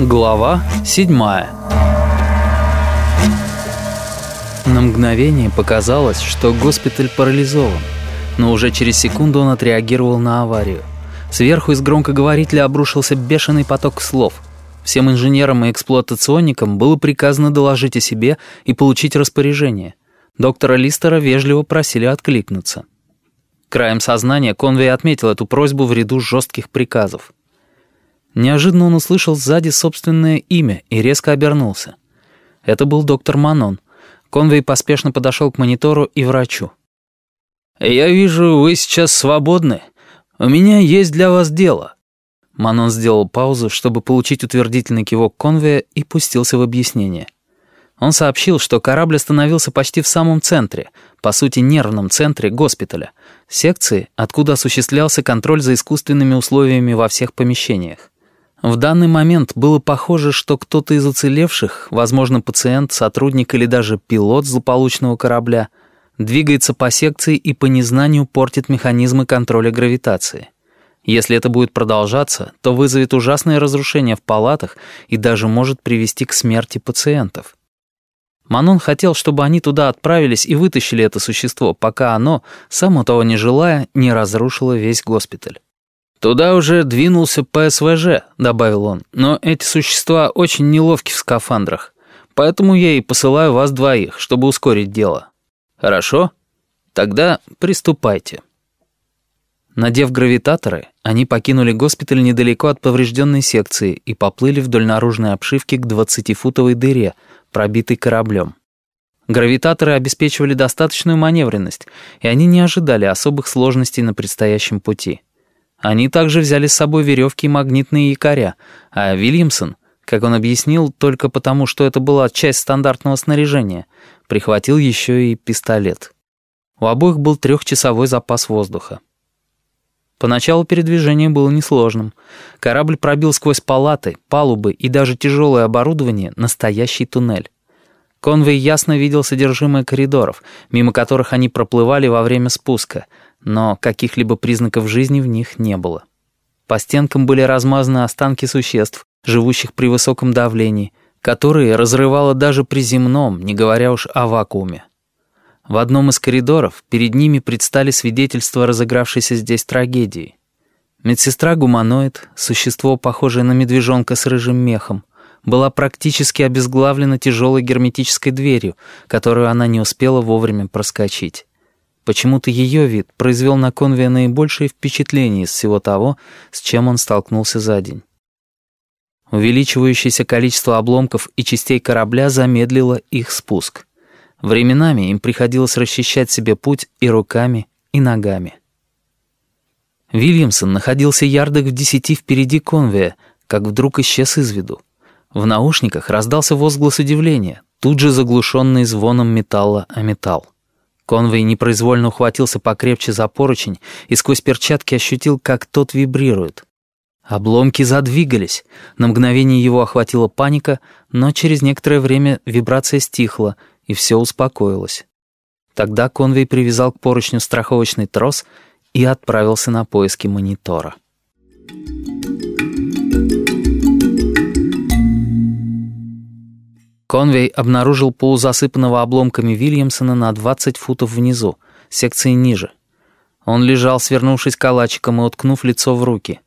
Глава седьмая На мгновение показалось, что госпиталь парализован, но уже через секунду он отреагировал на аварию. Сверху из громкоговорителя обрушился бешеный поток слов. Всем инженерам и эксплуатационникам было приказано доложить о себе и получить распоряжение. Доктора Листера вежливо просили откликнуться. Краем сознания Конвей отметил эту просьбу в ряду жестких приказов. Неожиданно он услышал сзади собственное имя и резко обернулся. Это был доктор Манон. Конвей поспешно подошел к монитору и врачу. «Я вижу, вы сейчас свободны. У меня есть для вас дело». Манон сделал паузу, чтобы получить утвердительный кивок Конвея и пустился в объяснение. Он сообщил, что корабль остановился почти в самом центре, по сути нервном центре госпиталя, секции, откуда осуществлялся контроль за искусственными условиями во всех помещениях. В данный момент было похоже, что кто-то из уцелевших, возможно, пациент, сотрудник или даже пилот злополучного корабля, двигается по секции и по незнанию портит механизмы контроля гравитации. Если это будет продолжаться, то вызовет ужасные разрушения в палатах и даже может привести к смерти пациентов. Манон хотел, чтобы они туда отправились и вытащили это существо, пока оно, само того не желая, не разрушило весь госпиталь. «Туда уже двинулся ПСВЖ», — добавил он, «но эти существа очень неловки в скафандрах, поэтому я и посылаю вас двоих, чтобы ускорить дело. Хорошо? Тогда приступайте». Надев гравитаторы, они покинули госпиталь недалеко от поврежденной секции и поплыли вдоль наружной обшивки к 20-футовой дыре, пробитой кораблем. Гравитаторы обеспечивали достаточную маневренность, и они не ожидали особых сложностей на предстоящем пути. Они также взяли с собой веревки и магнитные якоря, а Вильямсон, как он объяснил, только потому, что это была часть стандартного снаряжения, прихватил еще и пистолет. У обоих был трехчасовой запас воздуха. Поначалу передвижение было несложным. Корабль пробил сквозь палаты, палубы и даже тяжелое оборудование настоящий туннель. Конвей ясно видел содержимое коридоров, мимо которых они проплывали во время спуска — но каких-либо признаков жизни в них не было. По стенкам были размазаны останки существ, живущих при высоком давлении, которые разрывало даже при земном, не говоря уж о вакууме. В одном из коридоров перед ними предстали свидетельства разыгравшейся здесь трагедии. Медсестра-гуманоид, существо, похожее на медвежонка с рыжим мехом, была практически обезглавлена тяжелой герметической дверью, которую она не успела вовремя проскочить. Почему-то ее вид произвел на Конвия наибольшее впечатление из всего того, с чем он столкнулся за день. Увеличивающееся количество обломков и частей корабля замедлило их спуск. Временами им приходилось расчищать себе путь и руками, и ногами. Вильямсон находился ярдах в десяти впереди конвоя, как вдруг исчез из виду. В наушниках раздался возглас удивления, тут же заглушенный звоном металла о металл. Конвей непроизвольно ухватился покрепче за поручень и сквозь перчатки ощутил, как тот вибрирует. Обломки задвигались. На мгновение его охватила паника, но через некоторое время вибрация стихла, и все успокоилось. Тогда Конвей привязал к поручню страховочный трос и отправился на поиски монитора. Конвей обнаружил полузасыпанного обломками Вильямсона на 20 футов внизу, секции ниже. Он лежал, свернувшись калачиком и уткнув лицо в руки.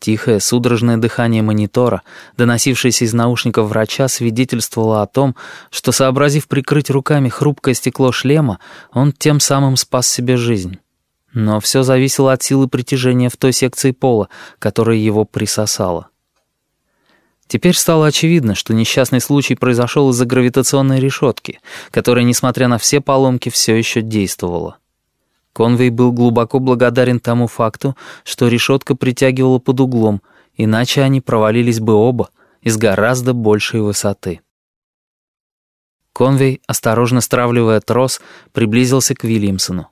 Тихое, судорожное дыхание монитора, доносившееся из наушников врача, свидетельствовало о том, что, сообразив прикрыть руками хрупкое стекло шлема, он тем самым спас себе жизнь. Но все зависело от силы притяжения в той секции пола, которая его присосала. Теперь стало очевидно, что несчастный случай произошел из-за гравитационной решетки, которая, несмотря на все поломки, все еще действовала. Конвей был глубоко благодарен тому факту, что решетка притягивала под углом, иначе они провалились бы оба из гораздо большей высоты. Конвей, осторожно стравливая трос, приблизился к Вильямсону.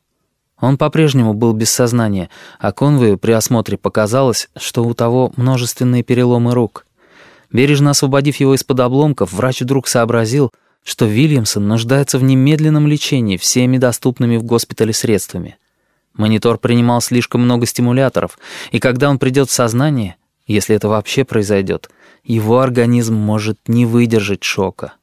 Он по-прежнему был без сознания, а Конвею при осмотре показалось, что у того множественные переломы рук. Бережно освободив его из-под обломков, врач вдруг сообразил, что Вильямсон нуждается в немедленном лечении всеми доступными в госпитале средствами. Монитор принимал слишком много стимуляторов, и когда он придет в сознание, если это вообще произойдет, Его организм может не выдержать шока.